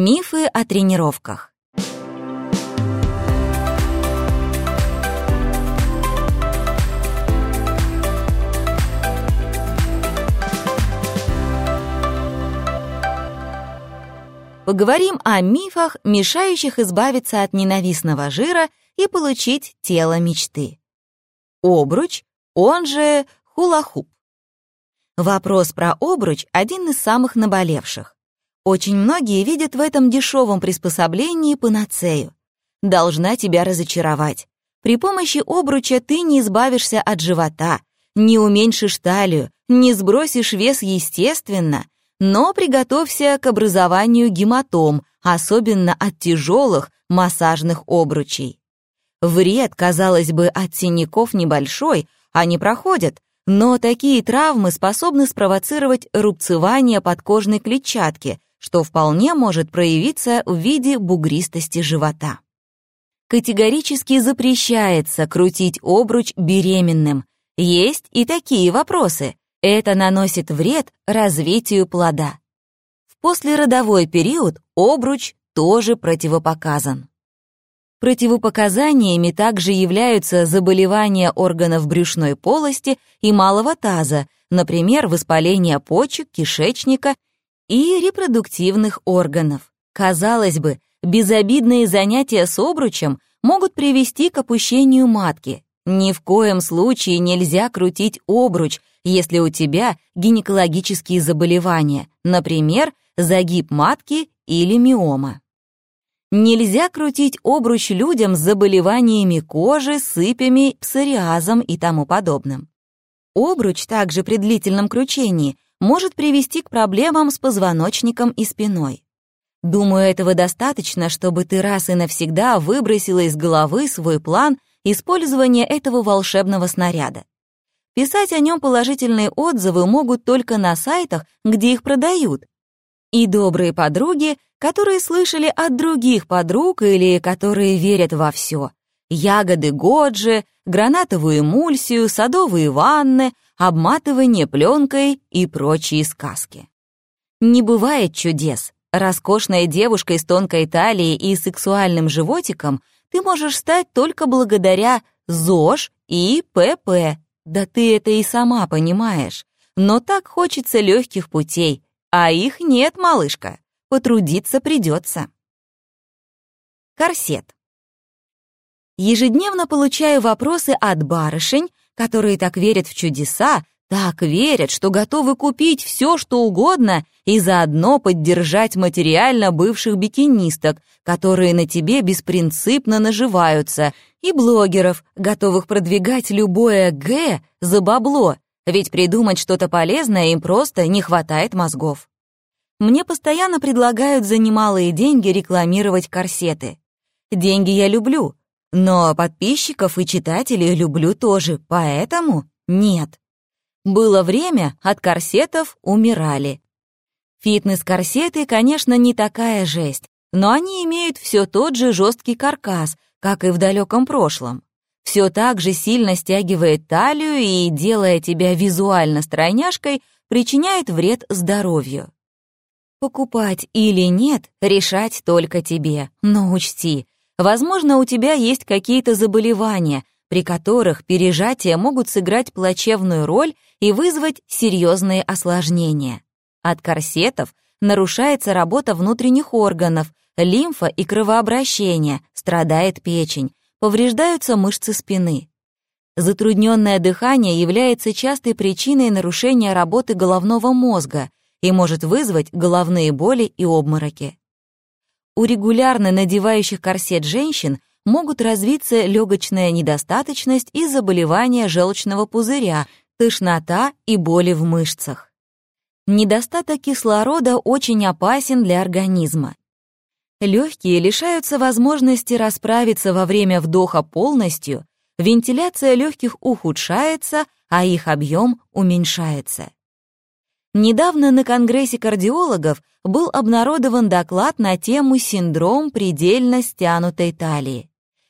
Мифы о тренировках. Поговорим о мифах, мешающих избавиться от ненавистного жира и получить тело мечты. Обруч, он же хулахуп. Вопрос про обруч — один из самых наболевших. Очень многие видят в этом дешевом приспособлении панацею. Должна тебя разочаровать. При помощи обруча ты не избавишься от живота, не уменьшишь талию, не сбросишь вес естественно, но приготовься к образованию гематом, особенно от тяжелых массажных обручей. Вред, казалось бы, от синяков небольшой, они проходят, но такие травмы способны спровоцировать рубцевание подкожной клетчатки, что вполне может проявиться в виде бугристости живота. Категорически запрещается крутить обруч беременным. Есть и такие вопросы. Это наносит вред развитию плода. В послеродовой период обруч тоже противопоказан. Противопоказаниями также являются заболевания органов брюшной полости и малого таза, например, воспаление почек, кишечника и репродуктивных органов. Казалось бы, безобидные занятия с обручем могут привести к опущению матки. Ни в коем случае нельзя крутить обруч, если у тебя гинекологические заболевания, например, загиб матки или миома. Нельзя крутить обруч людям с заболеваниями кожи, сыпями, псориазом и тому подобным. Обруч также при длительном кручении может привести к проблемам с позвоночником и спиной. Думаю, этого достаточно, чтобы ты раз и навсегда выбросила из головы свой план использования этого волшебного снаряда. Писать о нем положительные отзывы могут только на сайтах, где их продают. И добрые подруги, которые слышали от других подруг или которые верят во все. Ягоды Годжи, гранатовую эмульсию, садовые ванны, обматывание пленкой и прочие сказки. Не бывает чудес. Роскошная девушка из тонкой талией и сексуальным животиком ты можешь стать только благодаря ЗОЖ и ПП, да ты это и сама понимаешь. Но так хочется легких путей, а их нет, малышка. Потрудиться придется. Корсет. Ежедневно получаю вопросы от барышень, которые так верят в чудеса, так верят, что готовы купить все, что угодно, и заодно поддержать материально бывших бикинисток, которые на тебе беспринципно наживаются, и блогеров, готовых продвигать любое «г» за бабло, ведь придумать что-то полезное им просто не хватает мозгов. Мне постоянно предлагают за немалые деньги рекламировать корсеты. Деньги я люблю, но подписчиков и читателей люблю тоже, поэтому нет. Было время, от корсетов умирали. Фитнес-корсеты, конечно, не такая жесть, но они имеют все тот же жесткий каркас, как и в далеком прошлом. Все так же сильно стягивает талию и, делая тебя визуально стройняшкой, причиняет вред здоровью. Покупать или нет, решать только тебе. Но учти, возможно, у тебя есть какие-то заболевания, при которых пережатия могут сыграть плачевную роль и вызвать серьезные осложнения. От корсетов нарушается работа внутренних органов, лимфа и кровообращение, страдает печень, повреждаются мышцы спины. Затрудненное дыхание является частой причиной нарушения работы головного мозга и может вызвать головные боли и обмороки. У регулярно надевающих корсет женщин могут развиться легочная недостаточность и заболевания желчного пузыря, тошнота и боли в мышцах. Недостаток кислорода очень опасен для организма. Легкие лишаются возможности расправиться во время вдоха полностью, вентиляция легких ухудшается, а их объем уменьшается. Недавно на Конгрессе кардиологов был обнародован доклад на тему синдром предельно стянутой талии.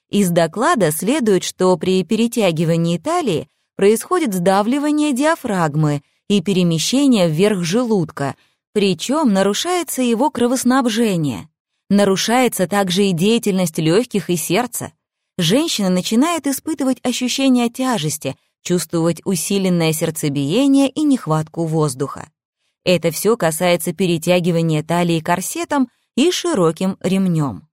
Из доклада следует, что при перетягивании талии происходит сдавливание диафрагмы и перемещение вверх желудка, причем нарушается его кровоснабжение. Нарушается также и деятельность легких и сердца. Женщина начинает испытывать ощущение тяжести, чувствовать усиленное сердцебиение и нехватку воздуха. Это все касается перетягивания талии корсетом и широким ремнем.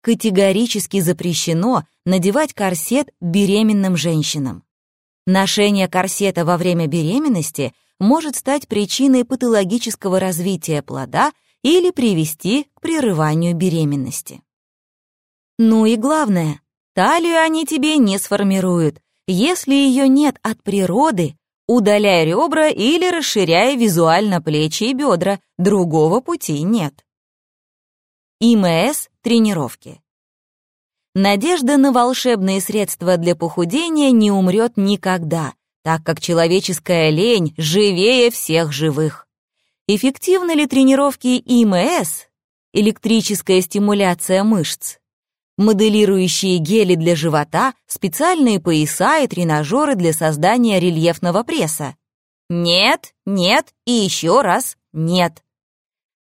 Категорически запрещено надевать корсет беременным женщинам. Ношение корсета во время беременности может стать причиной патологического развития плода или привести к прерыванию беременности. Ну и главное, талию они тебе не сформируют. Если ее нет от природы, удаляй ребра или расширяй визуально плечи и бедра, другого пути нет. ИМС тренировки. Надежда на волшебные средства для похудения не умрет никогда, так как человеческая лень живее всех живых. Эффективны ли тренировки ИМС, электрическая стимуляция мышц, моделирующие гели для живота, специальные пояса и тренажеры для создания рельефного пресса? Нет, нет и еще раз нет.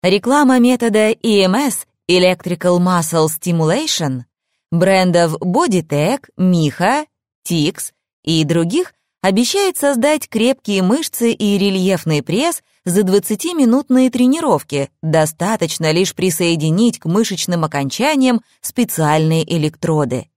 Реклама метода EMS Electrical Muscle Stimulation брендов Bodytech, Miha, Tix и других обещает создать крепкие мышцы и рельефный пресс за 20-минутные тренировки, достаточно лишь присоединить к мышечным окончаниям специальные электроды.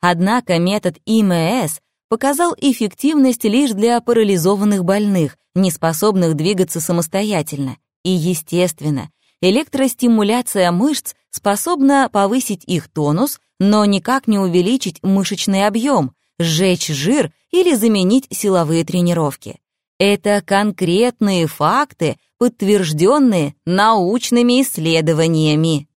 Однако метод ИМС показал эффективность лишь для парализованных больных, не способных двигаться самостоятельно. И, естественно, электростимуляция мышц способна повысить их тонус, но никак не увеличить мышечный объем, сжечь жир или заменить силовые тренировки. Это конкретные факты, подтвержденные научными исследованиями.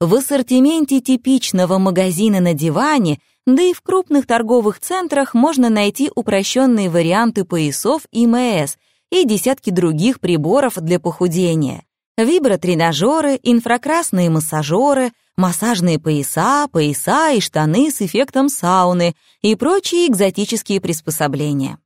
В ассортименте типичного магазина на диване, да и в крупных торговых центрах можно найти упрощенные варианты поясов ИМС и десятки других приборов для похудения. Вибротренажеры, инфракрасные массажеры, массажные пояса, пояса и штаны с эффектом сауны и прочие экзотические приспособления.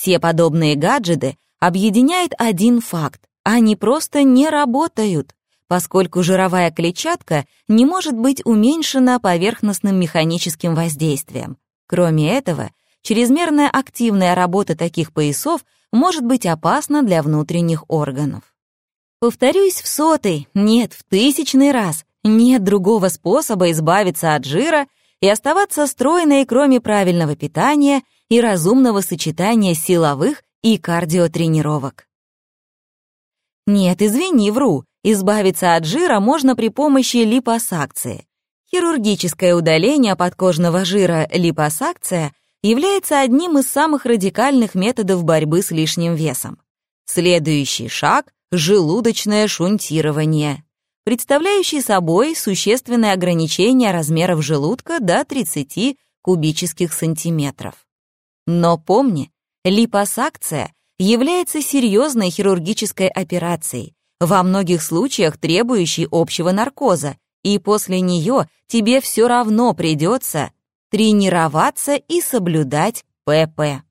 Все подобные гаджеты объединяет один факт — они просто не работают, поскольку жировая клетчатка не может быть уменьшена поверхностным механическим воздействием. Кроме этого, чрезмерная активная работа таких поясов может быть опасна для внутренних органов. Повторюсь в сотый, нет, в тысячный раз, нет другого способа избавиться от жира и оставаться стройной, кроме правильного питания и разумного сочетания силовых и кардиотренировок. Нет, извини, вру, избавиться от жира можно при помощи липосакции. Хирургическое удаление подкожного жира липосакция является одним из самых радикальных методов борьбы с лишним весом. Следующий шаг желудочное шунтирование, представляющий собой существенное ограничение размеров желудка до 30 кубических сантиметров. Но помни, липосакция является серьезной хирургической операцией, во многих случаях требующей общего наркоза, и после нее тебе все равно придется тренироваться и соблюдать ПП.